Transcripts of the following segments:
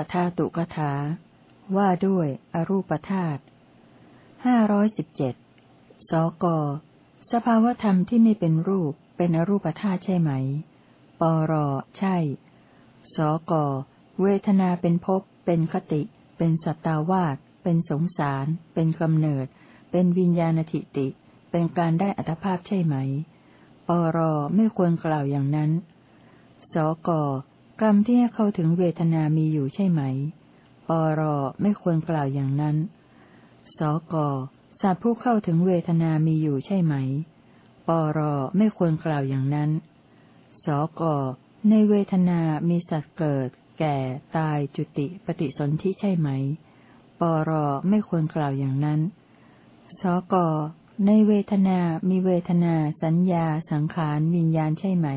ปธาตุกถา ว่าด้วย อรูปธาตุห้าร้อยสิบเจ็ดสก สภาวธรรมที่ไม่เป็นรูปเป็นอรูปธาตุใช่ไหม ปร ใช่ สก เวทนาเป็นภพ เป็นคติ เป็นสัตตาวาสเป็นสงสาร เป็นกำเนิด เป็นวิญญาณทิติ เป็นการได้อัตภาพใช่ไหม ปร ไม่ควรกล่าวอย่างนั้น สก กรรมที่ให้เข้าถึงเวทนามีอยู่ใช่ไหม ปรไม่ควรกล่าวอย่างนั้น สกสัตว์ผู้เข้าถึงเวทนามีอยู่ใช่ไหม ปรไม่ควรกล่าวอย่างนั้น สกในเวทนามีสัตว์เกิด แก่ ตาย จุติ ปฏิสนธิใช่ไหม ปรไม่ควรกล่าวอย่างนั้น สกในเวทนามีเวทนา สัญญา สังขาร วิญญาณใช่ไหม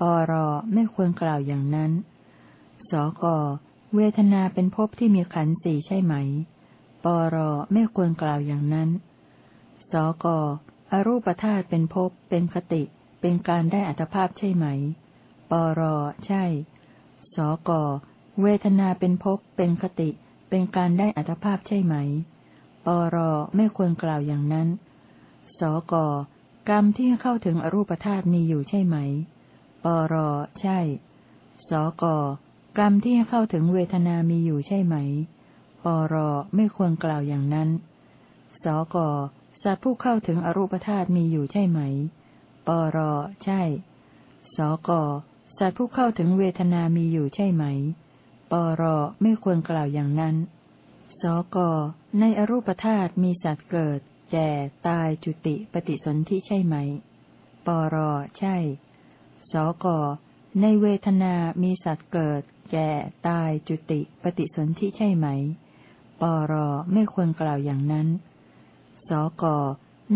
ปรไม่ควรกล่าวอย่างนั้น สกเวทนาเป็นภพที่มีขันธ์สี่ใช่ไหม ปรไม่ควรกล่าวอย่างนั้น สกอรูปธาตุเป็นภพ เป็นคติ เป็นการได้อัตภาพใช่ไหม ปรใช่ สกเวทนาเป็นภพ เป็นคติ เป็นการได้อัตภาพใช่ไหม ปรไม่ควรกล่าวอย่างนั้น สกกรรมที่เข้าถึงอรูปธาตุมีอยู่ใช่ไหม ปรใช่ สกกรรมที่เข้าถึงเวทนามีอยู่ใช่ไหม ปรไม่ควรกล่าวอย่างนั้น สกสัตว์ผู้เข้าถึงอรูปธาตุมีอยู่ใช่ไหม ปรใช่ สกสัตว์ผู้เข้าถึงเวทนามีอยู่ใช่ไหม ปรไม่ควรกล่าวอย่างนั้น สกในอรูปธาตุมีสัตว์เกิด แก่ ตายจุติปฏิสนธิใช่ไหม ปรใช่ สก ในเวทนามีสัตว์เกิด แก่ ตาย จุติ ปฏิสนธิใช่ไหม ปรไม่ควรกล่าวอย่างนั้น สก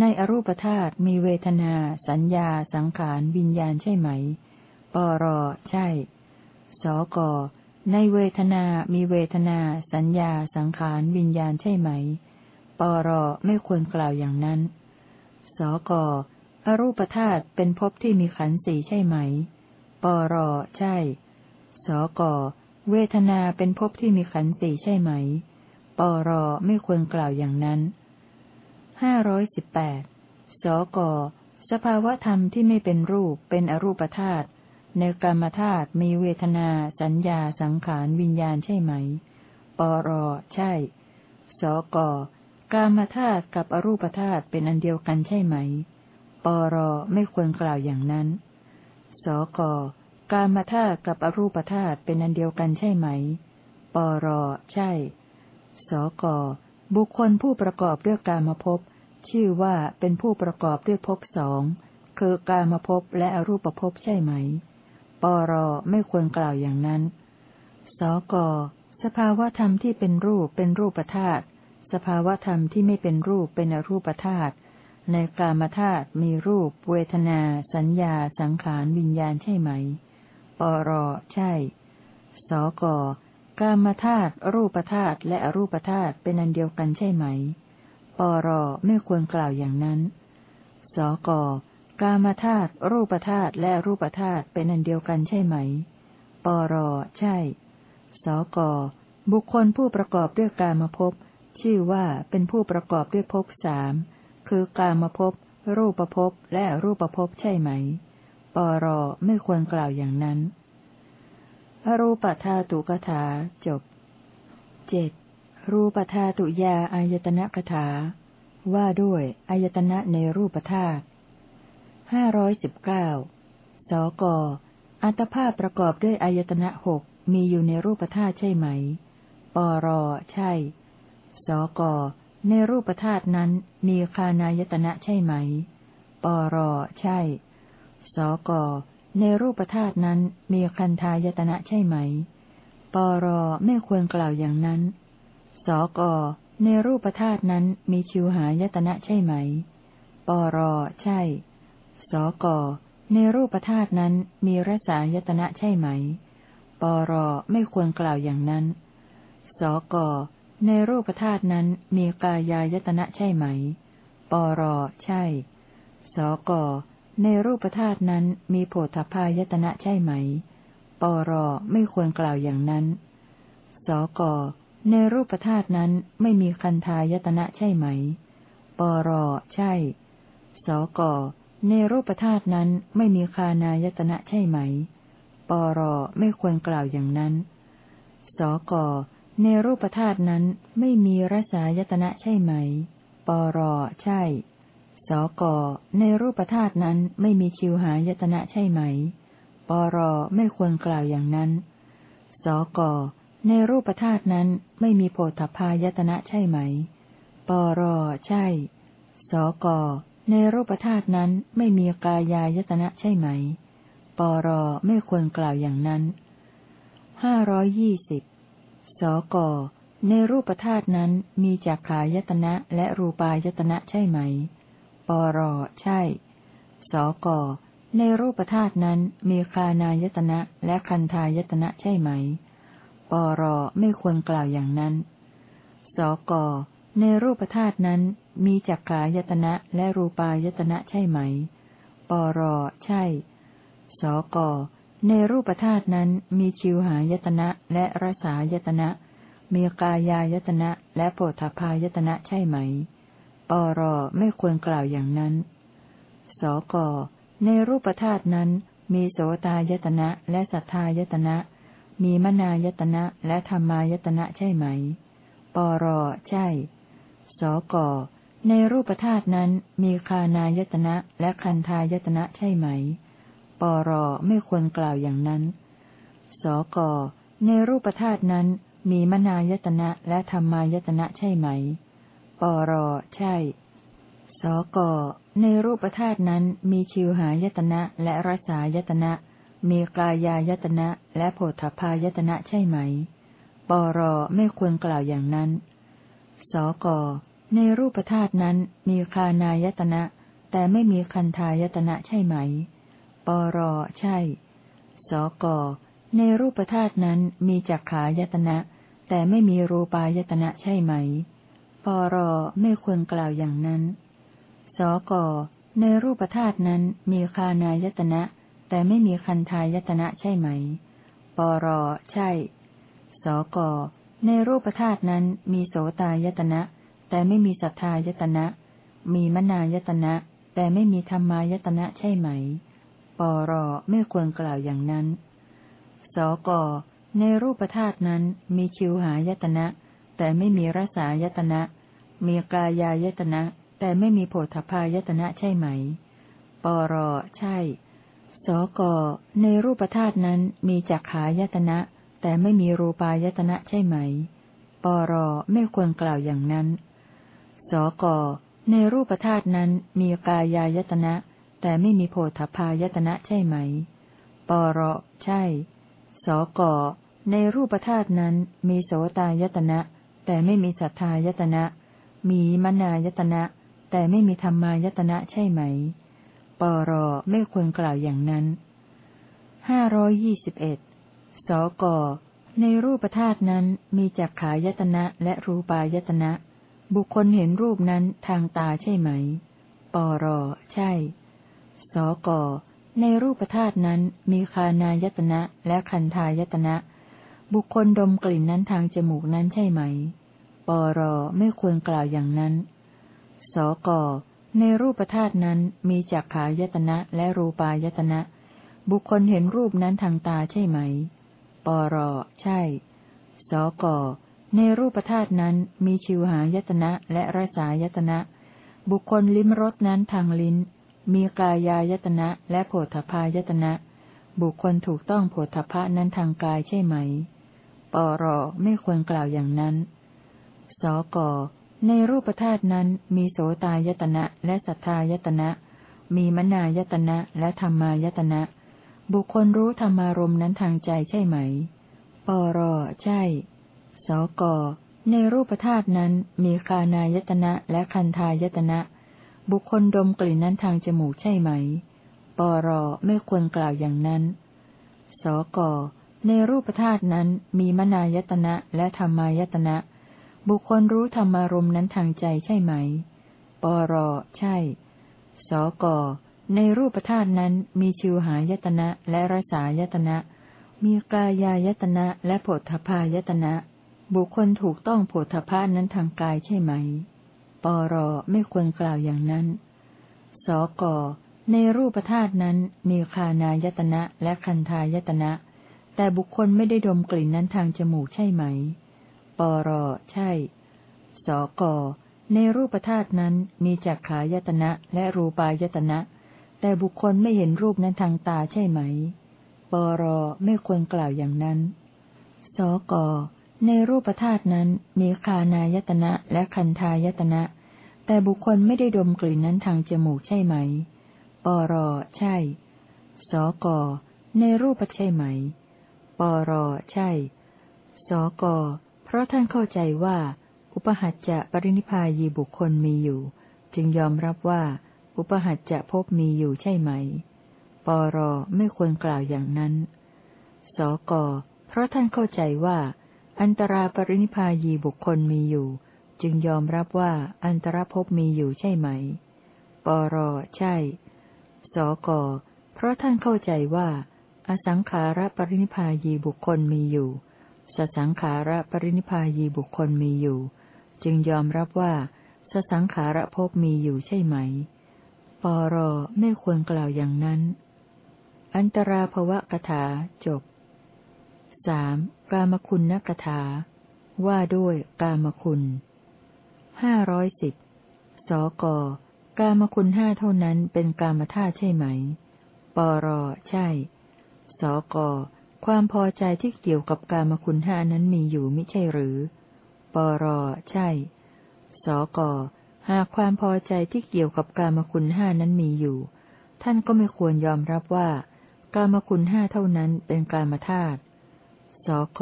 ในอรูปธาตุมีเวทนา สัญญา สังขาร วิญญาณใช่ไหม ปรใช่ สก ในเวทนา มีเวทนา สัญญา สังขาร วิญญาณใช่ไหม ปรไม่ควรกล่าวอย่างนั้น สก อรูปธาตุเป็นภพที่มีขันธ์สี่ใช่ไหม ปรใช่ สกเวทนาเป็นภพที่มีขันธ์สี่ใช่ไหม ปรไม่ควรกล่าวอย่างนั้นห้าร้อยสิบแปดสกสภาวธรรมที่ไม่เป็นรูปเป็นอรูปธาตุในกรรมธาตุมีเวทนา สัญญาสังขารวิญญาณใช่ไหม ปรใช่ สกกามธาตุกับอรูปธาตุเป็นอันเดียวกันใช่ไหม ปรไม่ควรกล่าวอย่างนั้น สกการมธาตุกับอรูปธาตุเป็นอันเดียวกันใช่ไหม ปรใช่ สกบุคคลผู้ประกอบด้วยกามภพชื่อว่าเป็นผู้ประกอบด้วยภพสองคือกามภพและอรูปภพใช่ไหม ปรไม่ควรกล่าวอย่างนั้น สกสภาวธรรมที่เป็นรูปเป็นรูปธาตุ สภาวธรรมที่ไม่เป็นรูปเป็นอรูปธาตุ ในกามธาตุมีรูป เวทนา สัญญา สังขาร วิญญาณใช่ไหม ปรใช่ สกกามธาตุรูปธาตุและอรูปธาตุเป็นอันเดียวกันใช่ไหม ปรไม่ควรกล่าวอย่างนั้น สกกามธาตุรูปธาตุและรูปธาตุเป็นอันเดียวกันใช่ไหม ปรใช่ สกบุคคลผู้ประกอบด้วยกามภพชื่อว่าเป็นผู้ประกอบด้วยภพสาม คือกามภพรูปภพและรูปภพใช่ไหม ปรไม่ควรกล่าวอย่างนั้น อรูปธาตุกถาจบเจ็ดรูปธาตุยาอายตนะกถา ว่าด้วยอายตนะในรูปธาตุห้าร้อยสิบเก้าสกอัตภาพประกอบด้วยอายตนะหกมีอยู่ในรูปธาตุใช่ไหม ปรใช่ สก ในรูปธาตุนั้นมีคานายตนะใช่ไหม ปรใช่ สกในรูปธาตุนั้นมีคันทายตนะใช่ไหม ปรไม่ควรกล่าวอย่างนั้น สกในรูปธาตุนั้นมีชิวหายตนะใช่ไหม ปรใช่ สกในรูปธาตุนั้นมีรสายตนะใช่ไหม ปรไม่ควรกล่าวอย่างนั้น สก ในรูปธาตุนั้นมีกายายตนะใช่ไหม ปรใช่ สก ในรูปธาตุนั้นมีโผฏฐพายตนะใช่ไหมปปรไม่ควรกล่าวอย่างนั้น สก ในรูปธาตุนั้นไม่มีคันทายตนะใช่ไหม ปรใช่ สก ในรูปธาตุนั้นไม่มีคานายตนะใช่ไหม ปรไม่ควรกล่าวอย่างนั้น สก ในรูปธาตุนั้นไม่มีรสายตนะใช่ไหม ปรใช่ สกในรูปธาตุนั้นไม่มีชิวหายตนะใช่ไหม ปรไม่ควรกล่าวอย่างนั้น สกในรูปธาตุนั้นไม่มีโพธพายตนะใช่ไหม ปรใช่ สกในรูปธาตุนั้นไม่มีกายายตนะใช่ไหม ปรไม่ควรกล่าวอย่างนั้นห้าร้อยยี่สิบ สก ในรูปธาตุนั้นมีจักขายตนะและรูปายตนะใช่ไหม ปรใช่ สก ในรูปธาตุนั้นมีคานายตนะและคันทายตนะใช่ไหม ปรไม่ควรกล่าวอย่างนั้น สก ในรูปธาตุนั้นมีจักขายตนะและรูปายตนะใช่ไหม ปรใช่ สก ในรูปธาตุนั้นมีชิวหายตนะและรสายตนะ มีกายายตนะและโปถพายตนะใช่ไหม ปรไม่ควรกล่าวอย่างนั้น สกในรูปธาตุนั้นมีโสตายตนะและสัทธายตนะ มีมนายตนะและธรรมายตนะใช่ไหม ปรใช่ สกในรูปธาตุนั้นมีคานายตนะและคันทายตนะใช่ไหม ปรไม่ควรกล่าวอย่างนั้น สก ในรูปธาตุนั้นมีมนายตนะและธรรมายตนะใช่ไหม ปร ใช่ สก ในรูปธาตุนั้นมีชิวหายตนะและรสายตนะ มีกายายตนะและโผฏฐายตนะใช่ไหม ปร ไม่ควรกล่าวอย่างนั้น สก ในรูปธาตุนั้นมีคานายตนะแต่ไม่มีคันทายตนะใช่ไหม ปรใช่ สกในรูปธาตุนั้นมีจักขายตนะ แต่ไม่มีรูปายตนะใช่ไหม ปรไม่ควรกล่าวอย่างนั้น สกในรูปธาตุนั้นมีคานายตนะ แต่ไม่มีคันทายตนะใช่ไหม ปรใช่ สกในรูปธาตุนั้นมีโสตายตนะ แต่ไม่มีสัทธายตนะ มีมนายตนะ แต่ไม่มีธรรมายตนะใช่ไหม ปรไม่ควรกล่าวอย่างนั้น สกในรูปธาตุนั้นมีชิวหายตนะ แต่ไม่มีรสายตนะ มีกายายตนะ แต่ไม่มีโผฏพายตนะใช่ไหม ปรใช่ สกในรูปธาตุนั้นมีจักขายตนะ แต่ไม่มีรูปายตนะใช่ไหม ปรไม่ควรกล่าวอย่างนั้น สกในรูปธาตุนั้นมีกายายตนะ แต่ไม่มีโพธพายตนะใช่ไหม ปรใช่ สกในรูปธาตุนั้นมีโสตายตนะ แต่ไม่มีสัทธายตนะ มีมนายตนะ แต่ไม่มีธรรมายตนะใช่ไหม ปรไม่ควรกล่าวอย่างนั้นห้าร้อยยี่สิบเอ็ดสกในรูปธาตุนั้นมีจักขายตนะและรูปายตนะ บุคคลเห็นรูปนั้นทางตาใช่ไหม ปรใช่ สก ในรูปธาตุนั้นมีคานายตนะและคันทายตนะ บุคคลดมกลิ่นนั้นทางจมูกนั้นใช่ไหม ปรไม่ควรกล่าวอย่างนั้น สก ในรูปธาตุนั้นมีจักขายตนะและรูปายตนะ บุคคลเห็นรูปนั้นทางตาใช่ไหม ปรใช่ สก ในรูปธาตุนั้นมีชิวหายตนะและรสายตนะบุคคลลิ้มรสนั้นทางลิ้น มีกายายตนะและโผฏฐายตนะ บุคคลถูกต้องโผฏฐะนั้นทางกายใช่ไหม ปรไม่ควรกล่าวอย่างนั้น สก ในรูปธาตุนั้นมีโสตายตนะและสัทธายตนะ มีมนายตนะและธรรมายตนะ บุคคลรู้ธรรมารมณ์นั้นทางใจใช่ไหม ปรใช่ สก ในรูปธาตุนั้นมีคานายตนะและคันทายตนะ บุคคลดมกลิ่นนั้นทางจมูกใช่ไหม ปรไม่ควรกล่าวอย่างนั้น สกในรูปธาตุนั้นมีมนายตนะและธรรมายตนะ บุคคลรู้ธรรมารมนั้นทางใจใช่ไหม ปรใช่ สกในรูปธาตุนั้นมีชิวหายตนะและรสายตนะ มีกายายตนะและโผฏฐพายตนะ บุคคลถูกต้องโผฏฐพานั้นทางกายใช่ไหม ปรไม่ควรกล่าวอย่างนั้น สกในรูปธาตุนั้นมีคานายตนะและคันทายตนะ แต่บุคคลไม่ได้ดมกลิ่นนั้นทางจมูกใช่ไหม ปรใช่ สกในรูปธาตุนั้นมีจักขายตนะและรูปายตนะ แต่บุคคลไม่เห็นรูปนั้นทางตาใช่ไหม ปรไม่ควรกล่าวอย่างนั้น สก ในรูปธาตุนั้นมีคานายตนะและคันทายตนะ แต่บุคคลไม่ได้ดมกลิ่นนั้นทางจมูกใช่ไหม ปรใช่ สก ในรูปใช่ไหม ปรใช่ สก เพราะท่านเข้าใจว่า อุปหัจจะปรินิพายีบุคคลมีอยู่ จึงยอมรับว่า อุปหัจจะพบมีอยู่ใช่ไหม ปรไม่ควรกล่าวอย่างนั้น สก เพราะท่านเข้าใจว่า อันตราปรินิพายีบุคคลมีอยู่ จึงยอมรับว่าอันตรภพมีอยู่ใช่ไหม ปรใช่ สก เพราะท่านเข้าใจว่า อสังขาระปรินิพายีบุคคลมีอยู่ สสังขาระปรินิพายีบุคคลมีอยู่ จึงยอมรับว่าสสังขารภพมีอยู่ใช่ไหม ปรไม่ควรกล่าวอย่างนั้น อันตราภวะกถาจบ สามกามคุณนกถา ว่าด้วยกามคุณห้าร้อยสิบสกกามคุณห้าเท่านั้นเป็นกามธาตุใช่ไหม ปรใช่ สกความพอใจที่เกี่ยวกับกามคุณห้านั้นมีอยู่ไม่ใช่หรือ ปรใช่ สกหากความพอใจที่เกี่ยวกับกามคุณห้านั้นมีอยู่ ท่านก็ไม่ควรยอมรับว่า กามคุณห้าเท่านั้นเป็นกามธาตุ สก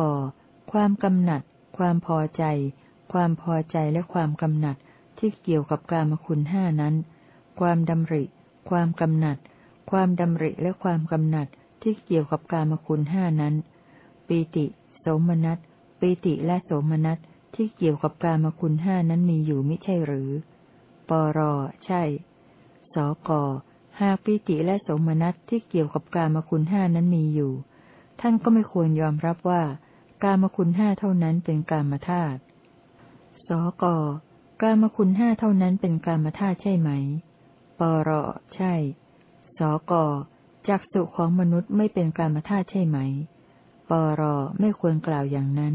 ความกำหนัด ความพอใจ ความพอใจและความกำหนัดที่เกี่ยวกับกามคุณห้านั้น ความดำริ ความกำหนัด ความดำริและความกำหนัดที่เกี่ยวกับกามคุณห้านั้น ปีติ โสมนัส ปีติและโสมนัสที่เกี่ยวกับกามคุณห้านั้นมีอยู่ไม่ใช่หรือ ปร ใช่ สก หากปิติและสมนัตที่เกี่ยวกับกามคุณห้านั้นมีอยู่ ท่านก็ไม่ควรยอมรับว่า กามคุณห้าเท่านั้นเป็นกามธาตุ สก กามคุณห้าเท่านั้นเป็นกามธาตุใช่ไหม ปร ใช่ สก จักสุของมนุษย์ไม่เป็นกามธาตุใช่ไหม ปร ไม่ควรกล่าวอย่างนั้น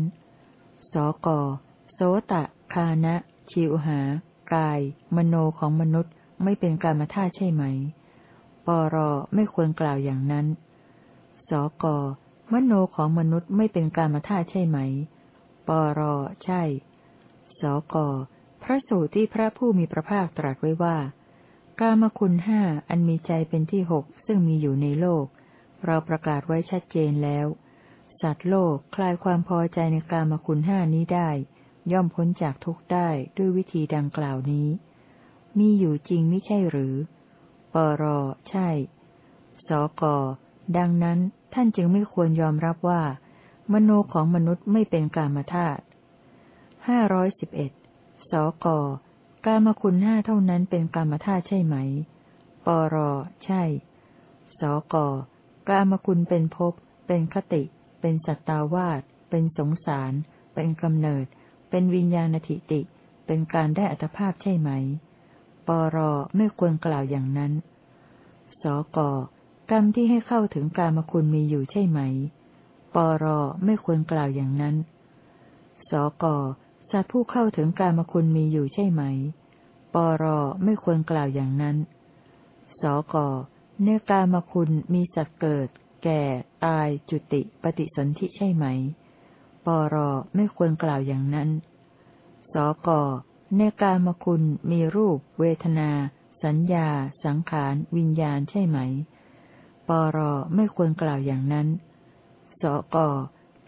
สก โสตะ คานะ ชิวหา กาย มโนของมนุษย์ไม่เป็นกามธาตุใช่ไหม ปร ไม่ควรกล่าวอย่างนั้น สก มโนของมนุษย์ไม่เป็นกามธาตุใช่ไหม ปรใช่ สกพระสูตรที่พระผู้มีพระภาคตรัสไว้ว่า กามคุณห้าอันมีใจเป็นที่หกซึ่งมีอยู่ในโลก เราประกาศไว้ชัดเจนแล้ว สัตว์โลกคลายความพอใจในกามคุณห้านี้ได้ ย่อมพ้นจากทุกข์ได้ด้วยวิธีดังกล่าวนี้ มีอยู่จริงไม่ใช่หรือ ปรใช่ สกดังนั้น ท่านจึงไม่ควรยอมรับว่า มโนของมนุษย์ไม่เป็นกามธาตุห้าร้อยสิบเอ็ดสกกามคุณห้าเท่านั้นเป็นกามธาตุใช่ไหม ปร ใช่ สกกามคุณเป็นภพ เป็นคติ เป็นสัตตาวาส เป็นสงสาร เป็นกำเนิด เป็นวิญญาณทิติ เป็นการได้อัตภาพใช่ไหม ปร ไม่ควรกล่าวอย่างนั้น สก กรรมที่ให้เข้าถึงกามคุณมีอยู่ใช่ไหม ปรไม่ควรกล่าวอย่างนั้น สกสัตว์ผู้เข้าถึงกามคุณมีอยู่ใช่ไหม ปรไม่ควรกล่าวอย่างนั้น สกเนกามคุณมีสัตว์เกิด แก่ ตาย จุติ ปฏิสนธิใช่ไหม ปรไม่ควรกล่าวอย่างนั้น สกในกามคุณมีรูป เวทนา สัญญา สังขาร วิญญาณใช่ไหม ปรไม่ควรกล่าวอย่างนั้น สก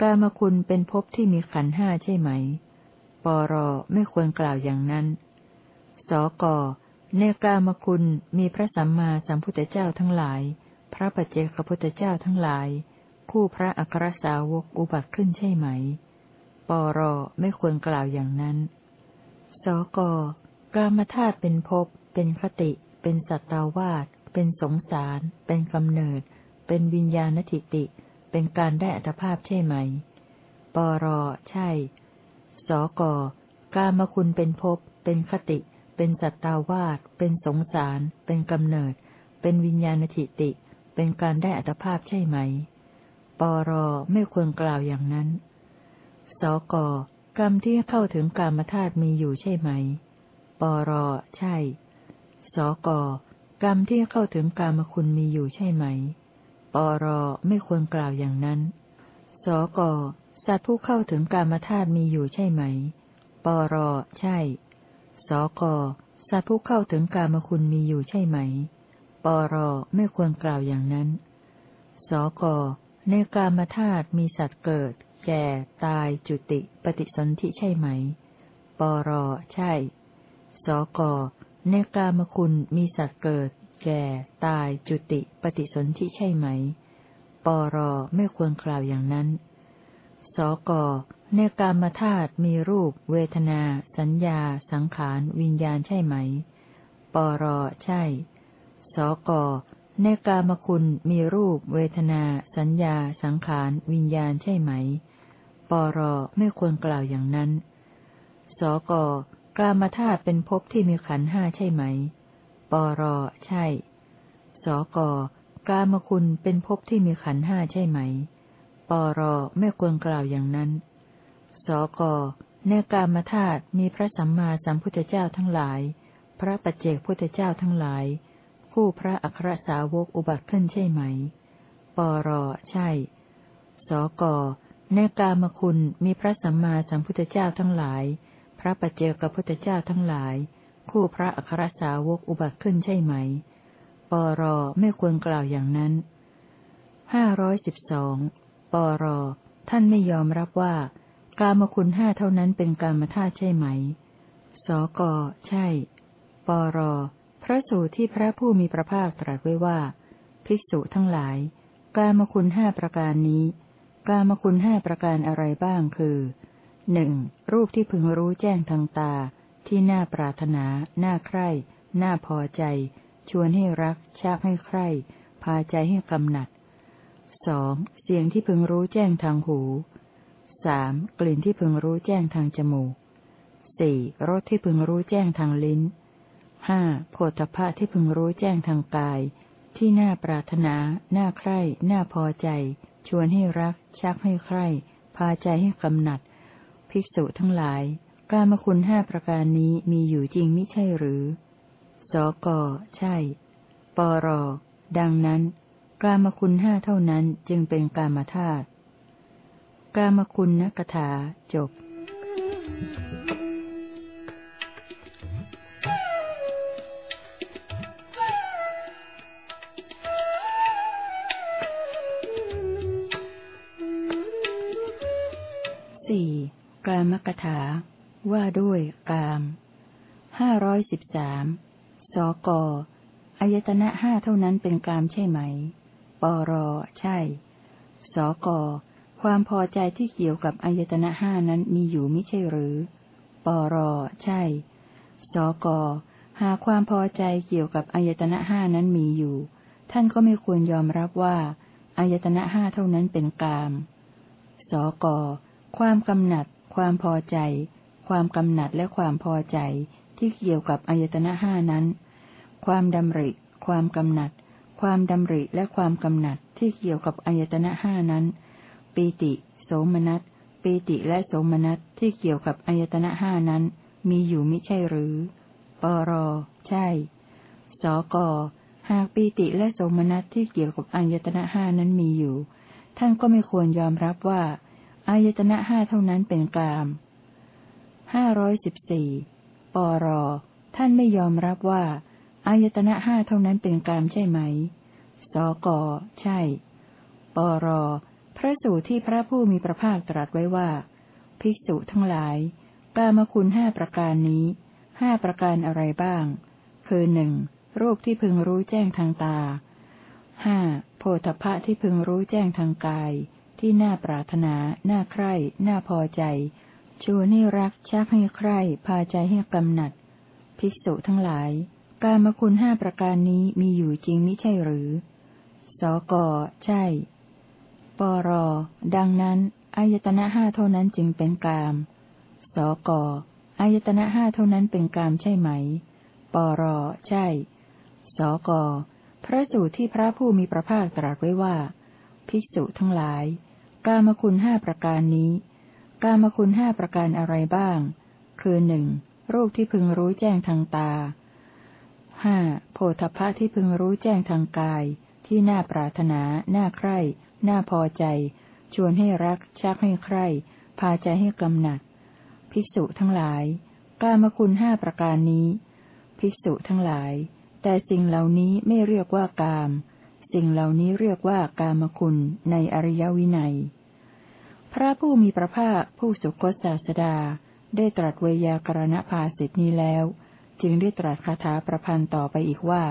กามคุณเป็นภพที่มีขันห้าใช่ไหม ปรไม่ควรกล่าวอย่างนั้น สกในกามคุณมีพระสัมมาสัมพุทธเจ้าทั้งหลาย พระปัจเจกพุทธเจ้าทั้งหลายผู้พระอัครสาวกอุบัติขึ้นใช่ไหม ปรไม่ควรกล่าวอย่างนั้น สกกามธาตุเป็นภพ เป็นคติ เป็นสัตตาวาส เป็นสงสาร เป็นกำเนิด เป็นวิญญาณทิติ เป็นการได้อัตภาพใช่ไหม ปรใช่ สกกามคุณเป็นภพ เป็นคติ เป็นสัตตาวาสเป็นสงสาร เป็นกำเนิด เป็นวิญญาณทิติ เป็นการได้อัตภาพใช่ไหม ปรไม่ควรกล่าวอย่างนั้น สกกรรมที่เข้าถึงกามธาตุมีอยู่ใช่ไหม ปรใช่ สก กรรมที่เข้าถึงกามคุณมีอยู่ใช่ไหม ปรไม่ควรกล่าวอย่างนั้น สกสัตว์ผู้เข้าถึงกามธาตุมีอยู่ใช่ไหม ปรใช่ สกสัตว์ผู้เข้าถึงกามคุณมีอยู่ใช่ไหม ปรไม่ควรกล่าวอย่างนั้น สกในกามธาตุมีสัตว์เกิด แก่ ตาย จุติ ปฏิสนธิใช่ไหม ปรใช่ สก ในกามคุณมีสัตว์เกิด แก่ ตาย จุติ ปฏิสนธิใช่ไหม ปรไม่ควรกล่าวอย่างนั้น สกในกามธาตุมีรูป เวทนา สัญญา สังขาร วิญญาณใช่ไหม ปรใช่ สกในกามคุณมีรูป เวทนา สัญญา สังขาร วิญญาณใช่ไหม ปรไม่ควรกล่าวอย่างนั้น สก กามธาตุเป็นภพที่มีขันห้าใช่ไหม ปรใช่ สกกามคุณเป็นภพที่มีขันห้าใช่ไหม ปรไม่ควรกล่าวอย่างนั้น สกในกามธาตุมีพระสัมมาสัมพุทธเจ้าทั้งหลาย พระปัจเจกพุทธเจ้าทั้งหลาย ผู้พระอัครสาวกอุบัติขึ้นใช่ไหม ปรใช่ สกในกามคุณมีพระสัมมาสัมพุทธเจ้าทั้งหลาย พระปัจเจกพุทธเจ้าทั้งหลายผู้พระอัครสาวกอุบัติขึ้นใช่ไหม ปรไม่ควรกล่าวอย่างนั้นห้าร้อยสิบสองปรท่านไม่ยอมรับว่า กามคุณห้าเท่านั้นเป็นกามธาตุใช่ไหม สก ใช่ ปร พระสูตรที่พระผู้มีพระภาคตรัสไว้ว่า ภิกษุทั้งหลาย กามคุณห้าประการนี้ กามคุณห้าประการอะไรบ้างคือ หนึ่งรูปที่พึงรู้แจ้งทางตา ที่น่าปรารถนา น่าใคร่ น่าพอใจ ชวนให้รัก ชักให้ใคร่ พาใจให้กำหนัดสองเสียงที่พึงรู้แจ้งทางหูสามกลิ่นที่พึงรู้แจ้งทางจมูกสี่รสที่พึงรู้แจ้งทางลิ้นห้าโผฏฐะที่พึงรู้แจ้งทางกาย ที่น่าปรารถนา น่าใคร่ น่าพอใจ ชวนให้รัก ชักให้ใคร่ พาใจให้กำหนัด ภิกษุทั้งหลาย กามคุณห้าประการนี้มีอยู่จริงไม่ใช่หรือ สก ใช่ ปร ดังนั้น กามคุณห้าเท่านั้นจึงเป็นกามธาตุ กามคุณนักถาจบ ถา ว่าด้วยกามห้าร้อยสิบสามสกอายตนะห้าเท่านั้นเป็นกามใช่ไหม ปร ใช่ สก ความพอใจที่เกี่ยวกับอายตนะห้านั้นมีอยู่ไม่ใช่หรือ ปร ใช่ สก หากความพอใจเกี่ยวกับอายตนะห้านั้นมีอยู่ ท่านก็ไม่ควรยอมรับว่าอายตนะห้าเท่านั้นเป็นกาม สก ความกำหนัด ความพอใจ ความกำหนัดและความพอใจที่เกี่ยวกับอายตนะห้านั้น ความดำริ ความกำหนัด ความดำริและความกำหนัดที่เกี่ยวกับอายตนะห้านั้น ปีติ โสมนัส ปีติและโสมนัสที่เกี่ยวกับอายตนะห้านั้น มีอยู่ไม่ใช่หรือ ปร ใช่ สก หากปีติและโสมนัสที่เกี่ยวกับอายตนะห้านั้นมีอยู่ ท่านก็ไม่ควรยอมรับว่า อายตนะห้าเท่านั้นเป็นกามห้าร้อยสิบสี่ปร ท่านไม่ยอมรับว่า อายตนะห้าเท่านั้นเป็นกามใช่ไหม สก ใช่ ปร พระสูตรที่พระผู้มีพระภาคตรัสไว้ว่า ภิกษุทั้งหลาย กามคุณห้าประการนี้ ห้าประการอะไรบ้าง คือหนึ่ง รูปที่พึงรู้แจ้งทางตาห้าโพธพะที่พึงรู้แจ้งทางกาย ที่น่าปรารถนา น่าใคร่ น่าพอใจ ชวนให้รัก ชักให้ใคร่ พาใจให้กำหนัด ภิกษุทั้งหลาย การมคุณห้าประการนี้มีอยู่จริงม่ใช่หรือ สก ใช่ปปร ดังนั้น อายตนะห้าเท่านั้นจึงเป็นกาม สก อายตนะห้าเท่านั้นเป็นกามใช่ไหม ปร ใช่ สก พระสูตรที่พระผู้มีพระภาคตรัสไว้ว่า ภิกษุทั้งหลาย กามคุณห้าประการนี้ กามคุณห้าประการอะไรบ้าง คือหนึ่งรูปที่พึงรู้แจ้งทางตาห้าโพธพะที่พึงรู้แจ้งทางกาย ที่น่าปรารถนา น่าใคร่ น่าพอใจ ชวนให้รัก ชักให้ใคร่ พาใจให้กำหนัด ภิกษุทั้งหลาย กามคุณห้าประการนี้ ภิกษุทั้งหลาย แต่สิ่งเหล่านี้ไม่เรียกว่ากาม สิ่งเหล่านี้เรียกว่ากามคุณในอริยวินัย พระผู้มีพระภาคผู้สุคตศาสดา ได้ตรัสเวยากรณภาสิทนี้แล้ว จึงได้ตรัสคาถาประพันธ์ต่อไปอีกว่า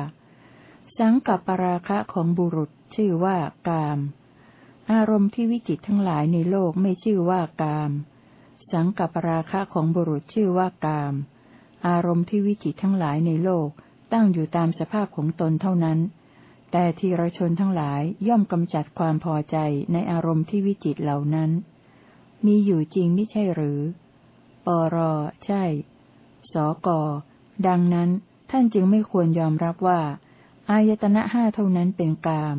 สังกับปราคะของบุรุษชื่อว่ากาม อารมณ์ที่วิจิตทั้งหลายในโลกไม่ชื่อว่ากาม สังกับปราคะของบุรุษชื่อว่ากาม อารมณ์ที่วิจิตทั้งหลายในโลกตั้งอยู่ตามสภาพของตนเท่านั้น แต่ทีรชนทั้งหลายย่อมกำจัดความพอใจในอารมณ์ที่วิจิตเหล่านั้น มีอยู่จริงไม่ใช่หรือ ปรใช่ สก ดังนั้นท่านจึงไม่ควรยอมรับว่า อายตนะห้าเท่านั้นเป็นกาม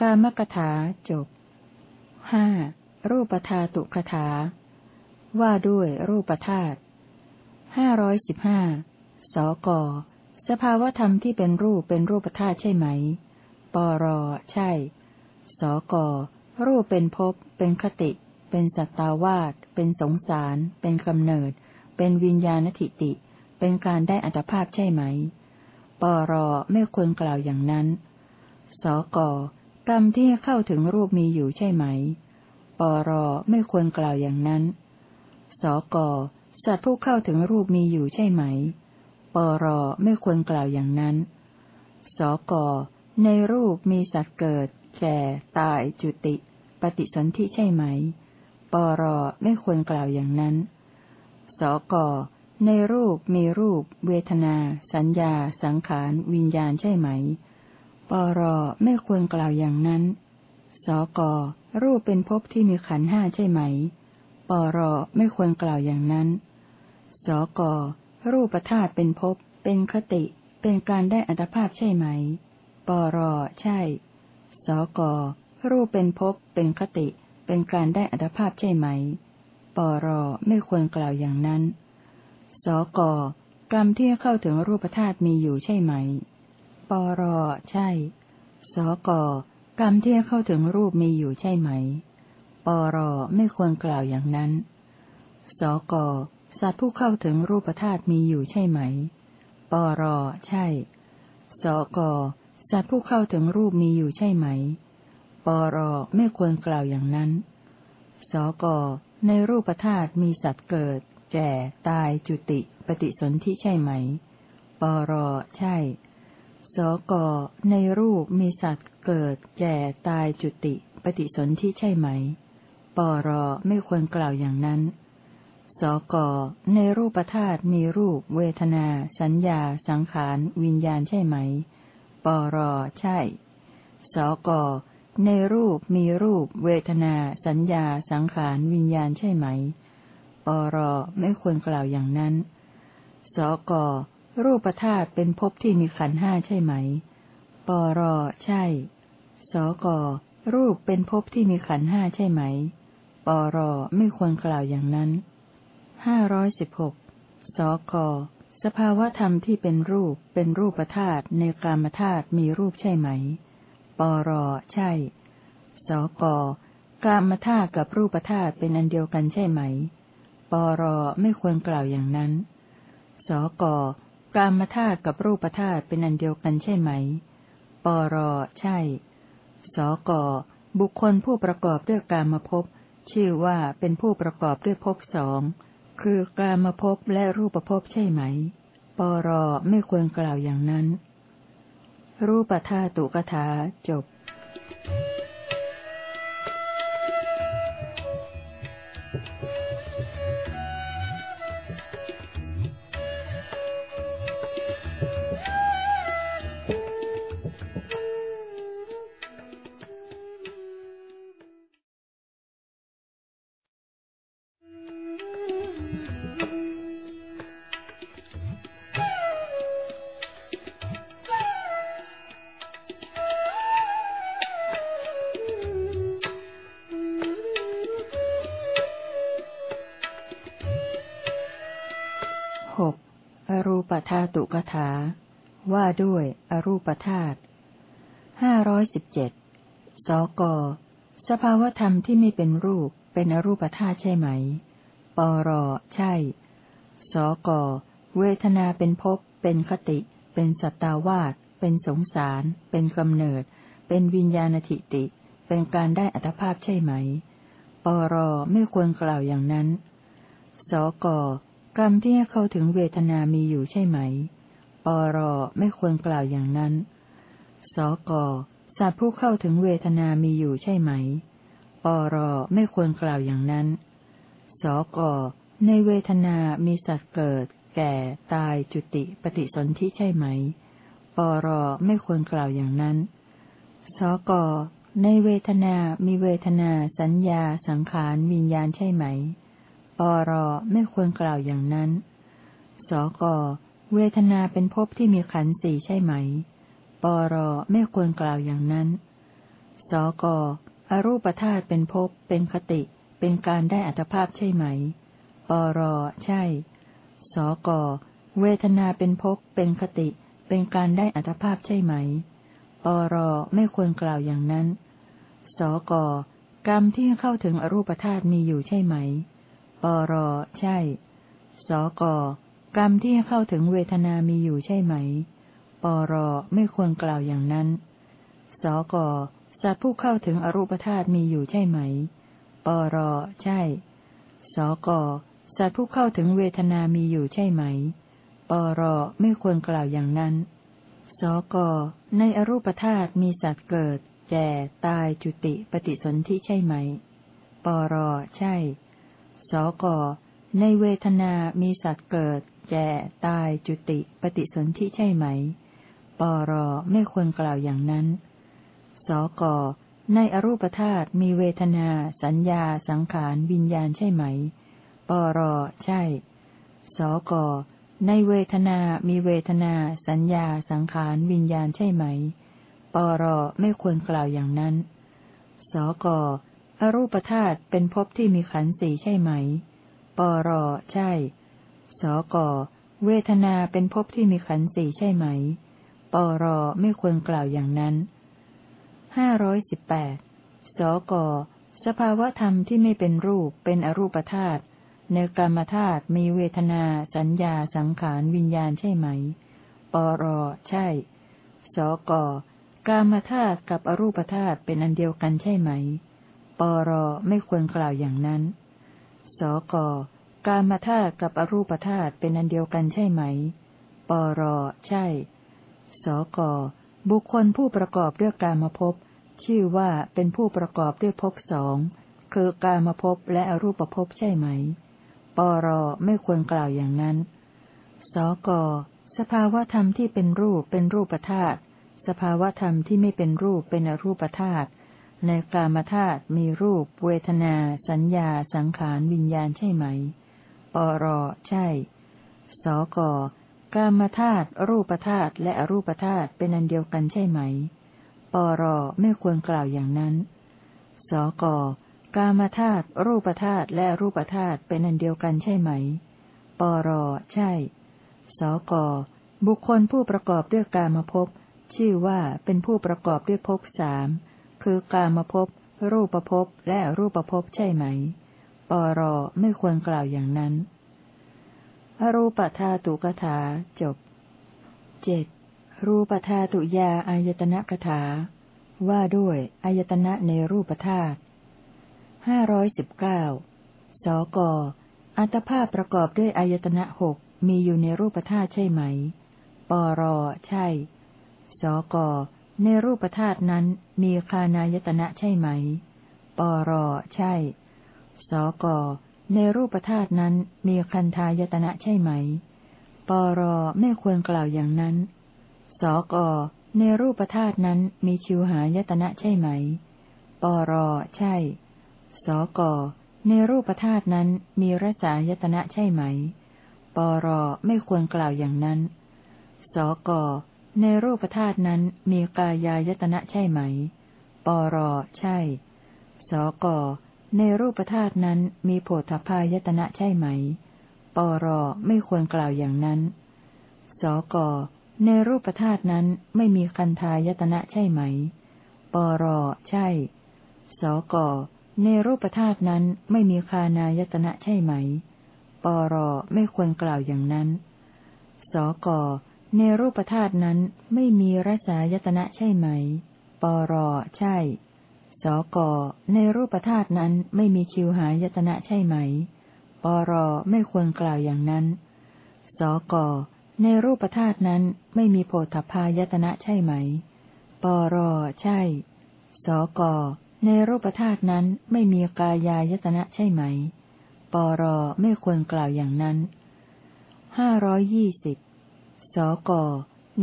กามกถาจบห้ารูปธาตุกถา ว่าด้วยรูปธาตุห้าร้อยสิบห้าสก สภาวธรรมที่เป็นรูปเป็นรูปธาตุใช่ไหม ปรใช่ สกรูปเป็นภพ เป็นคติ เป็นสัตตาวาสเป็นสงสาร เป็นกำเนิด เป็นวิญญาณทิติ เป็นการได้อัตภาพใช่ไหม ปรไม่ควรกล่าวอย่างนั้น สกกรรมที่เข้าถึงรูปมีอยู่ใช่ไหม ปรไม่ควรกล่าวอย่างนั้น สกสัตว์ผู้เข้าถึงรูปมีอยู่ใช่ไหม ปรไม่ควรกล่าวอย่างนั้น สก ในรูปมีสัตว์เกิด แก่ ตาย จุติ ปฏิสนธิใช่ไหม ปรไม่ควรกล่าวอย่างนั้น สก ในรูปมีรูป เวทนา สัญญา สังขาร วิญญาณใช่ไหม ปรไม่ควรกล่าวอย่างนั้น สก รูปเป็นภพที่มีขันห้าใช่ไหม ปรไม่ควรกล่าวอย่างนั้น สก รูปธาตุเป็นภพ เป็นคติ เป็นการได้อัตภาพใช่ไหม ปรใช่ สก รูปเป็นภพ เป็นคติ เป็นการได้อัตภาพใช่ไหม ปรไม่ควรกล่าวอย่างนั้น สก กรรมที่เข้าถึงรูปธาตุมีอยู่ใช่ไหม ปรใช่ สก กรรมที่เข้าถึงรูปมีอยู่ใช่ไหม ปรไม่ควรกล่าวอย่างนั้น สก สัตว์ผู้เข้าถึงรูปธาตุมีอยู่ใช่ไหม ปรใช่ สกสัตว์ผู้เข้าถึงรูปมีอยู่ใช่ไหม ปรไม่ควรกล่าวอย่างนั้น สกในรูปธาตุมีสัตว์เกิด แก่ ตาย จุติ ปฏิสนธิใช่ไหม ปรใช่ สกในรูปมีสัตว์เกิด แก่ ตาย จุติ ปฏิสนธิใช่ไหม ปรไม่ควรกล่าวอย่างนั้น สก ในรูปธาตุมีรูป เวทนา สัญญา สังขาร วิญญาณใช่ไหม ปรใช่ สก ในรูปมีรูป เวทนา สัญญา สังขาร วิญญาณใช่ไหม ปรไม่ควรกล่าวอย่างนั้น สก รูปธาตุเป็นภพที่มีขันห้าใช่ไหม ปรใช่ สก รูปเป็นภพที่มีขันห้าใช่ไหม ปรไม่ควรกล่าวอย่างนั้น ห้าร้อยสิบหกสกสภาวธรรมที่เป็นรูปเป็นรูปธาตุในกามธาตุมีรูปใช่ไหม ปรใช่ สกกามธาตุกับรูปธาตุเป็นอันเดียวกันใช่ไหม ปรไม่ควรกล่าวอย่างนั้น สกกามธาตุกับรูปธาตุเป็นอันเดียวกันใช่ไหม ปรใช่ สกบุคคลผู้ประกอบด้วยกามภพชื่อว่าเป็นผู้ประกอบด้วยภพสอง คือกามภพและรูปภพใช่ไหม ปรไม่ควรกล่าวอย่างนั้น รูปธาตุกถาจบ Thank you. ตุกถา ว่าด้วย อรูปธาตุห้าร้อยสิบเจ็ดสก สภาวธรรมที่ไม่เป็นรูปเป็นอรูปธาตุใช่ไหม ปร ใช่ สก เวทนาเป็นภพ เป็นคติ เป็นสัตตาวาส เป็นสงสาร เป็นกำเนิด เป็นวิญญาณทิติ เป็นการได้อัตภาพใช่ไหม ปร ไม่ควรกล่าวอย่างนั้น สก กรรมที่เข้าถึงเวทนามีอยู่ใช่ไหม ปรไม่ควรกล่าวอย่างนั้น สกสัตว์ผู้เข้าถึงเวทนามีอยู่ใช่ไหม ปรไม่ควรกล่าวอย่างนั้น สกในเวทนามีสัตว์เกิด แก่ ตาย จุติ ปฏิสนธิใช่ไหม ปรไม่ควรกล่าวอย่างนั้น สกในเวทนามีเวทนา สัญญา สังขาร วิญญาณใช่ไหม ปรไม่ควรกล่าวอย่างนั้น สกเวทนาเป็นภพที่มีขันธ์สี่ใช่ไหม ปรไม่ควรกล่าวอย่างนั้น สกอรูปธาตุเป็นภพ เป็นคติ เป็นการได้อัตภาพใช่ไหม ปรใช่ สกเวทนาเป็นภพ เป็นคติ เป็นการได้อัตภาพใช่ไหม ปรไม่ควรกล่าวอย่างนั้น สกกรรมที่เข้าถึงอรูปธาตุมีอยู่ใช่ไหม ร ใช่ สก กรรมที่เข้าถึงเวทนามีอยู่ใช่ไหม ปร ไม่ควรกล่าวอย่างนั้น สก สัตว์ผู้เข้าถึงอรูปธาตุมีอยู่ใช่ไหม ปร ใช่ สก สัตว์ผู้เข้าถึงเวทนามีอยู่ใช่ไหม ปร ไม่ควรกล่าวอย่างนั้น สก ในอรูปธาตุมีสัตว์เกิด แก่ ตาย จุติ ปฏิสนธิใช่ไหม ปร ใช่ สก ในเวทนา มีสัตว์เกิด แก่ ตาย จุติ ปฏิสนธิใช่ไหม ปร ไม่ควรกล่าวอย่างนั้น สก ในอรูปธาตุมีเวทนา สัญญา สังขาร วิญญาณใช่ไหม ปร ใช่ สก ในเวทนา มีเวทนา สัญญา สังขาร วิญญาณใช่ไหม ปร ไม่ควรกล่าวอย่างนั้น สก อรูปธาตุเป็นภพที่มีขันธ์สี่ใช่ไหม ปรใช่ สกเวทนาเป็นภพที่มีขันธ์สี่ใช่ไหม ปรไม่ควรกล่าวอย่างนั้นห้าร้อยสิบแปดสกสภาวธรรมที่ไม่เป็นรูปเป็นอรูปธาตุในกรรมธาตุมีเวทนา สัญญาสังขารวิญญาณใช่ไหม ปรใช่ สกกามธาตุกับอรูปธาตุเป็นอันเดียวกันใช่ไหม ปรไม่ควรกล่าวอย่างนั้น สกการมธาตุกับอรูปธาตุเป็นอันเดียวกันใช่ไหม ปรใช่ สกบุคคลผู้ประกอบด้วยการมภพบชื่อว่าเป็นผู้ประกอบด้วยภพสองคือกามภพและอรูปภพใช่ไหม ปรไม่ควรกล่าวอย่างนั้น สกสภาวธรรมที่เป็นรูปเป็นรูปธาตุ สภาวธรรมที่ไม่เป็นรูปเป็นอรูปธาตุ ในกามธาตุมีรูป เวทนา สัญญา สังขาร วิญญาณใช่ไหม ปรใช่ สกกามธาตุรูปธาตุและอรูปธาตุเป็นอันเดียวกันใช่ไหม ปรไม่ควรกล่าวอย่างนั้น สกกามธาตุรูปธาตุและรูปธาตุเป็นอันเดียวกันใช่ไหม ปรใช่ สกบุคคลผู้ประกอบด้วยกามภพชื่อว่าเป็นผู้ประกอบด้วยภพสาม คือกามภพรูปภพและรูปภพใช่ไหม ปรไม่ควรกล่าวอย่างนั้น อรูปธาตุกถาจบเจ็ดรูปธาตุยาอายตนะกถา ว่าด้วยอายตนะในรูปธาตุห้าร้อยสิบเก้าสกอัตภาพประกอบด้วยอายตนะหกมีอยู่ในรูปธาตุใช่ไหม ปรใช่ สก ในรูปธาตุนั้นมีคานายตนะใช่ไหม ปรใช่ สก ในรูปธาตุนั้นมีคันทายตนะใช่ไหม ปรไม่ควรกล่าวอย่างนั้น สก ในรูปธาตุนั้นมีชิวหายตนะใช่ไหม ปรใช่ สก ในรูปธาตุนั้นมีรสายตนะใช่ไหม ปรไม่ควรกล่าวอย่างนั้น สก ในรูปธาตุนั้นมีกายายตนะใช่ไหม ปรใช่ สกในรูปธาตุนั้นมีโผฏฐพายตนะใช่ไหม ปรไม่ควรกล่าวอย่างนั้นสสกในรูปธาตุนั้นไม่มีคันทายตนะใช่ไหม ปรใช่ สกในรูปธาตุนั้นไม่มีคานายตนะใช่ไหม ปรไม่ควรกล่าวอย่างนั้น สก ในรูปธาตุนั้นไม่มีรสายตนะใช่ไหม ปรใช่ สกในรูปธาตุนั้นไม่มีคิวหายตนะใช่ไหม ปรไม่ควรกล่าวอย่างนั้น สกในรูปธาตุนั้นไม่มีโพธพายตนะใช่ไหม ปรใช่ สกในรูปธาตุนั้นไม่มีกายายตนะใช่ไหม ปรไม่ควรกล่าวอย่างนั้นห้าร้อยยี่สิบ สก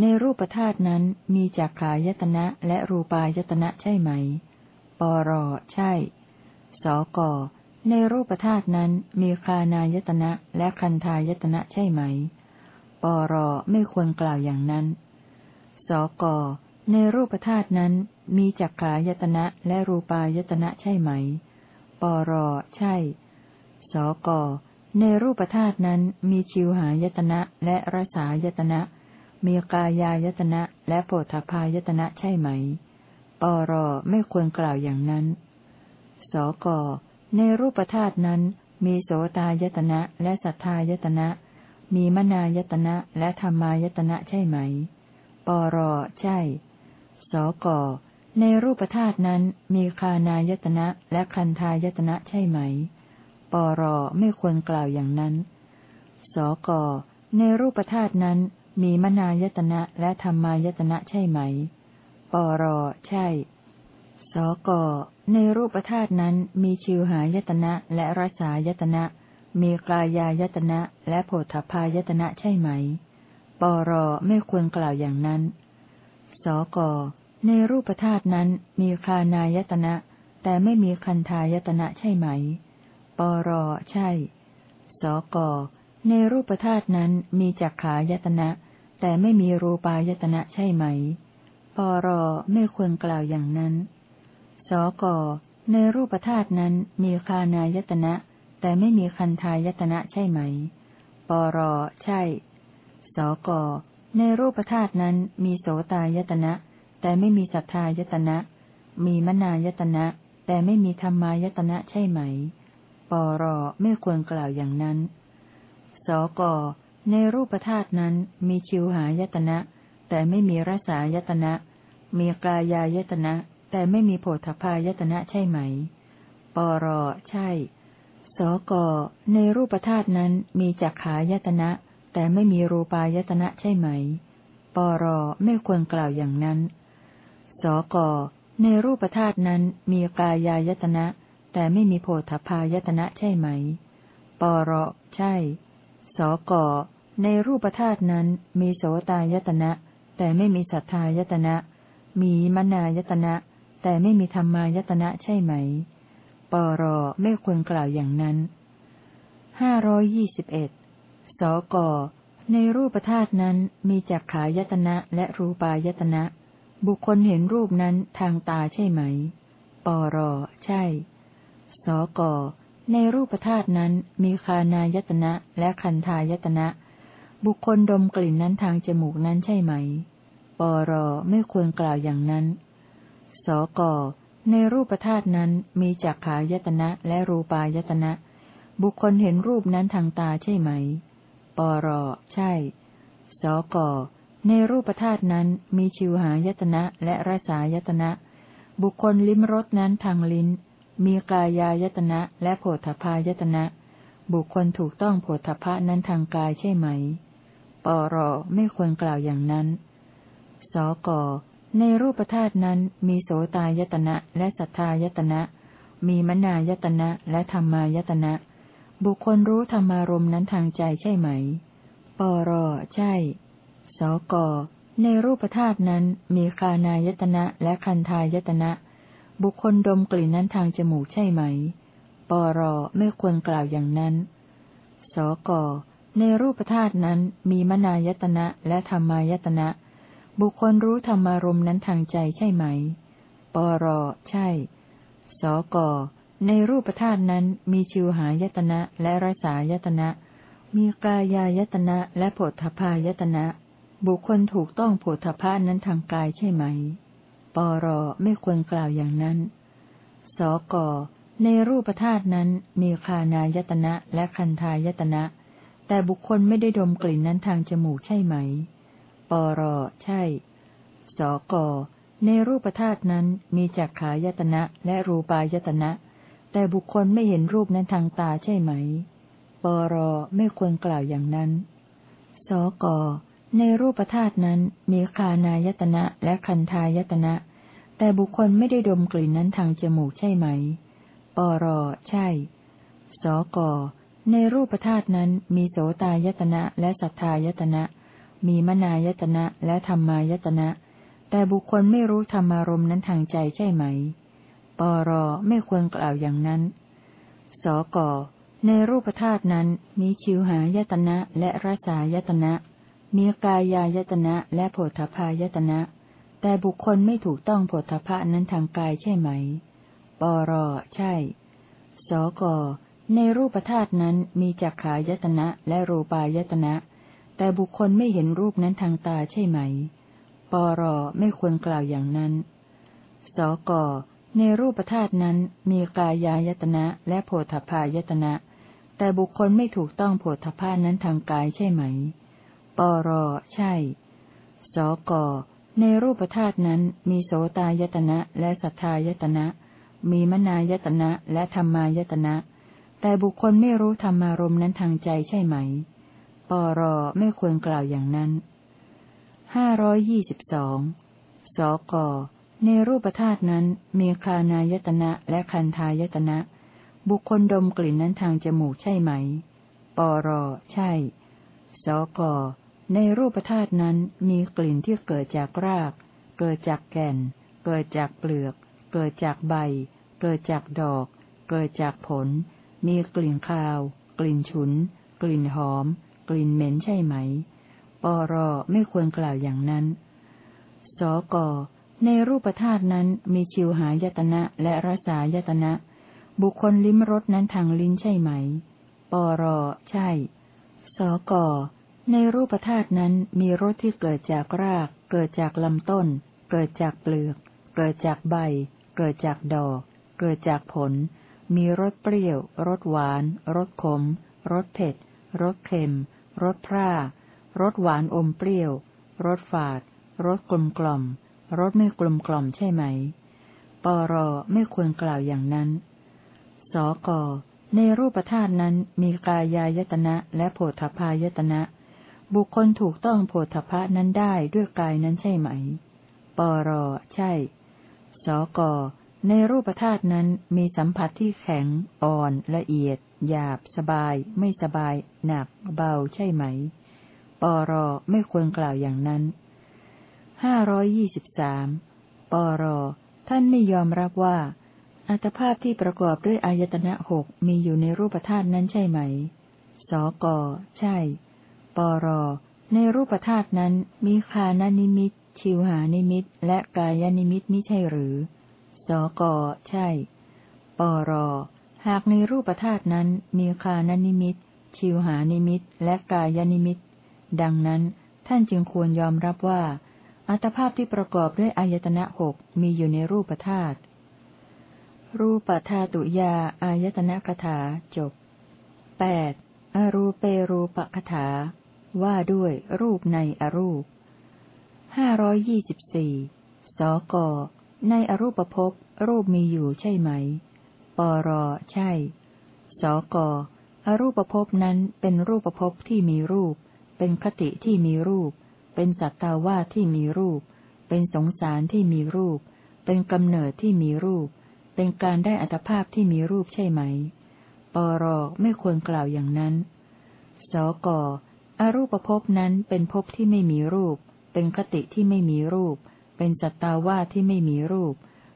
ในรูปธาตุนั้นมีจักขายตนะและรูปายตนะใช่ไหม ปรใช่ สก ในรูปธาตุนั้นมีคานายตนะและคันทายตนะใช่ไหม ปรไม่ควรกล่าวอย่างนั้น สก ในรูปธาตุนั้นมีจักขายตนะและรูปายตนะใช่ไหม ปรใช่ สก ในรูปธาตุนั้นมีชิวหายตนะและรสายตนะ มีกายายตนะและโปถพายตนะใช่ไหม ปรไม่ควรกล่าวอย่างนั้น สกในรูปธาตุนั้นมีโสตายตนะและสัทธายตนะ มีมนายตนะและธรรมายตนะใช่ไหม ปรใช่ สกในรูปธาตุนั้นมีคานายตนะและคันทายตนะใช่ไหม ปรไม่ควรกล่าวอย่างนั้น สก ในรูปธาตุนั้นมีมนายตนะและธรรมายตนะใช่ไหม ปร ใช่ สก ในรูปธาตุนั้นมีชิวหายตนะและรสายตนะ มีกายายตนะและโผฏฐายตนะใช่ไหม ปร ไม่ควรกล่าวอย่างนั้น สก ในรูปธาตุนั้นมีคานายตนะ แต่ไม่มีคันทายตนะใช่ไหม ปรใช่ สกในรูปธาตุนั้นมีจักขายตนะ แต่ไม่มีรูปายตนะใช่ไหม ปรไม่ควรกล่าวอย่างนั้น สกในรูปธาตุนั้นมีคานายตนะ แต่ไม่มีคันทายตนะใช่ไหม ปรใช่ สกในรูปธาตุนั้นมีโสตายตนะ แต่ไม่มีสัทธายตนะ มีมนายตนะ แต่ไม่มีธรรมายตนะใช่ไหม ปรไม่ควรกล่าวอย่างนั้น สกในรูปธาตุนั้นมีชิวหายตนะ แต่ไม่มีรสายตนะ มีกายายตนะ แต่ไม่มีโผฏฐายตนะใช่ไหม ปรใช่ สกในรูปธาตุนั้นมีจักขายตนะ แต่ไม่มีรูปายตนะใช่ไหม ปรไม่ควรกล่าวอย่างนั้น สกในรูปธาตุนั้นมีกายายตนะ แต่ไม่มีโพธพายตนะใช่ไหม ปรใช่ สกในรูปธาตุนั้นมีโสตายตนะ แต่ไม่มีสัทธายตนะ มีมนายตนะ แต่ไม่มีธรรมายตนะใช่ไหม ปรไม่ควรกล่าวอย่างนั้นห้าร้อยยี่สิบเอ็ดสกในรูปธาตุนั้นมีจักขายตนะและรูปายตนะ บุคคลเห็นรูปนั้นทางตาใช่ไหม ปรใช่ สก ในรูปธาตุนั้นมีคานายตนะและคันทายตนะ บุคคลดมกลิ่นนั้นทางจมูกนั้นใช่ไหม ปรไม่ควรกล่าวอย่างนั้น สก ในรูปธาตุนั้นมีจักขายตนะและรูปายตนะ บุคคลเห็นรูปนั้นทางตาใช่ไหม ปรใช่ สก ในรูปธาตุนั้นมีชิวหายตนะและรสายตนะ บุคคลลิ้มรสนั้นทางลิ้น มีกายายตนะและโผฏฐายตนะ บุคคลถูกต้องโผฏฐะนั้นทางกายใช่ไหม ปรไม่ควรกล่าวอย่างนั้น สกในรูปธาตุนั้นมีโสตายตนะและสัทธายตนะ มีมนายตนะและธรรมายตนะ บุคคลรู้ธรรมารมนั้นทางใจใช่ไหม ปรใช่ สกในรูปธาตุนั้นมีคานายตนะและคันทายตนะ บุคคลดมกลิ่นนั้นทางจมูกใช่ไหม ปรไม่ควรกล่าวอย่างนั้น สกในรูปธาตุนั้นมีมนายตนะและธรรมายตนะ บุคคลรู้ธรรมารมณ์นั้นทางใจใช่ไหม ปรใช่ สกในรูปธาตุนั้นมีชิวหายตนะและรสายตนะ มีกายายตนะและผลทพายตนะ บุคคลถูกต้องโผฏฐพะนั้นทางกายใช่ไหม ปรไม่ควรกล่าวอย่างนั้น สกในรูปธาตุนั้นมีคานายตนะและคันทายตนะ แต่บุคคลไม่ได้ดมกลิ่นนั้นทางจมูกใช่ไหม ปรใช่ สกในรูปธาตุนั้นมีจักขายตนะและรูปายตนะ แต่บุคคลไม่เห็นรูปนั้นทางตาใช่ไหม ปรไม่ควรกล่าวอย่างนั้น สก ในรูปธาตุนั้นมีคานายตนะและคันทายตนะ แต่บุคคลไม่ได้ดมกลิ่นนั้นทางจมูกใช่ไหม ปร ใช่ สก ในรูปธาตุนั้นมีโสตายตนะและสัทธายตนะ มีมนายตนะและธรรมายตนะ แต่บุคคลไม่รู้ธรรมารมณ์นั้นทางใจใช่ไหม ปร ไม่ควรกล่าวอย่างนั้น สก ในรูปธาตุนั้นมีชิวหายตนะและรสายตนะ มีกายายตนะและโผฏฐายตนะ แต่บุคคลไม่ถูกต้องโผฏฐะนั้นทางกายใช่ไหม ปรใช่ สกในรูปธาตุนั้นมีจักขายตนะและรูปายตนะ แต่บุคคลไม่เห็นรูปนั้นทางตาใช่ไหม ปรไม่ควรกล่าวอย่างนั้น สกในรูปธาตุนั้นมีกายายตนะและโผฏฐายตนะ แต่บุคคลไม่ถูกต้องโผฏฐะนั้นทางกายใช่ไหม ปรใช่ สกในรูปธาตุนั้นมีโสตายตนะและสัทธายตนะ มีมนายตนะและธรรมายตนะ แต่บุคคลไม่รู้ธรรมารมณ์นั้นทางใจใช่ไหม ปรไม่ควรกล่าวอย่างนั้นห้าร้อยยี่สิบสองสกในรูปธาตุนั้นมีคานายตนะและคันทายตนะ บุคคลดมกลิ่นนั้นทางจมูกใช่ไหม ปรใช่ สก ในรูปธาตุนั้นมีกลิ่นที่เกิดจากราก เกิดจากแก่น เกิดจากเปลือก เกิดจากใบ เกิดจากดอก เกิดจากผล มีกลิ่นคาว กลิ่นฉุน กลิ่นหอม กลิ่นเหม็นใช่ไหม ปรไม่ควรกล่าวอย่างนั้น สก ในรูปธาตุนั้นมีชิวหายตนะและรสายตนะ บุคคลลิ้มรสนั้นทางลิ้นใช่ไหม ปรใช่ สก ในรูปธาตุนั้นมีรสที่เกิดจากราก เกิดจากลำต้น เกิดจากเปลือก เกิดจากใบ เกิดจากดอก เกิดจากผล มีรสเปรี้ยว รสหวาน รสขม รสเผ็ด รสเค็ม รสพร่า รสหวานอมเปรี้ยว รสฝาด รสกลมกล่อม รสไม่กลมกล่อมใช่ไหม ปรไม่ควรกล่าวอย่างนั้น สก ในรูปธาตุนั้นมีกายายตนะและโผฏฐายตนะ บุคคลถูกต้องโพธพะนั้นได้ด้วยกายนั้นใช่ไหม ปรใช่ สกในรูปธาตุนั้นมีสัมผัสที่แข็ง อ่อน ละเอียด หยาบ สบาย ไม่สบาย หนัก เบาใช่ไหม ปรไม่ควรกล่าวอย่างนั้นห้าร้อยยี่สิบสามปรท่านไม่ยอมรับว่า อัตภาพที่ประกอบด้วยอายตนะหกมีอยู่ในรูปธาตุนั้นใช่ไหม สก ใช่ ปร ในรูปธาตุนั้นมีฆานนิมิตชิวหานิมิตและกายนิมิตมิใช่หรือ สก ใช่ ปร หากในรูปธาตุนั้นมีฆานนิมิตชิวหานิมิตและกายนิมิต ดังนั้นท่านจึงควรยอมรับว่า อัตภาพที่ประกอบด้วยอายตนะหกมีอยู่ในรูปธาตุ รูปธาตุยาอายตนะคถาจบแปดอรูเปรูปคถา ว่าด้วยรูปในอรูปห้าร้อยยี่สิบสี่สก ในอรูปภพรูปมีอยู่ใช่ไหม ปร ใช่ สก อรูปภพนั้นเป็นรูปภพที่มีรูป เป็นคติที่มีรูป เป็นสัตตาวาที่มีรูป เป็นสงสารที่มีรูป เป็นกำเนิดที่มีรูป เป็นการได้อัตภาพที่มีรูปใช่ไหม ปร ไม่ควรกล่าวอย่างนั้น สก อรูปภพนั้นเป็นภพที่ไม่มีรูป เป็นคติที่ไม่มีรูป เป็นสัตตาวาที่ไม่มีรูป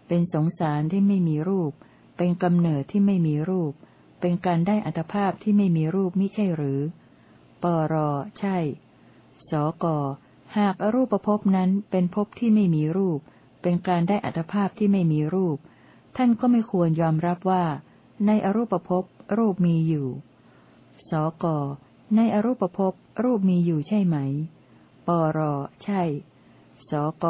เป็นสงสารที่ไม่มีรูป เป็นกำเนิดที่ไม่มีรูป เป็นการได้อัตภาพที่ไม่มีรูปมิใช่หรือ ปรใช่ สก หากอรูปภพนั้นเป็นภพที่ไม่มีรูป เป็นการได้อัตภาพที่ไม่มีรูป ท่านก็ไม่ควรยอมรับว่า ในอรูปภพรูปมีอยู่ สก ในอรูปภพรูปมีอยู่ใช่ไหม ปร ใช่ สก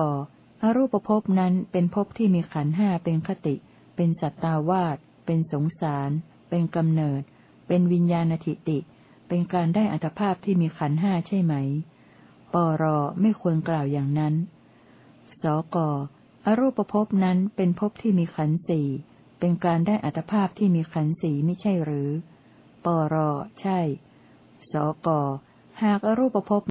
อรูปภพนั้นเป็นภพที่มีขันห้าเป็นคติ เป็นสัตตาวาสเป็นสงสาร เป็นกำเนิด เป็นวิญญาณทิติ เป็นการได้อัตภาพที่มีขันห้าใช่ไหม ปร ไม่ควรกล่าวอย่างนั้น สก อรูปภพนั้นเป็นภพที่มีขันสี่เป็นการได้อัตภาพที่มีขันสีไม่ใช่หรือ ปร ใช่ สกหากอรูปภพ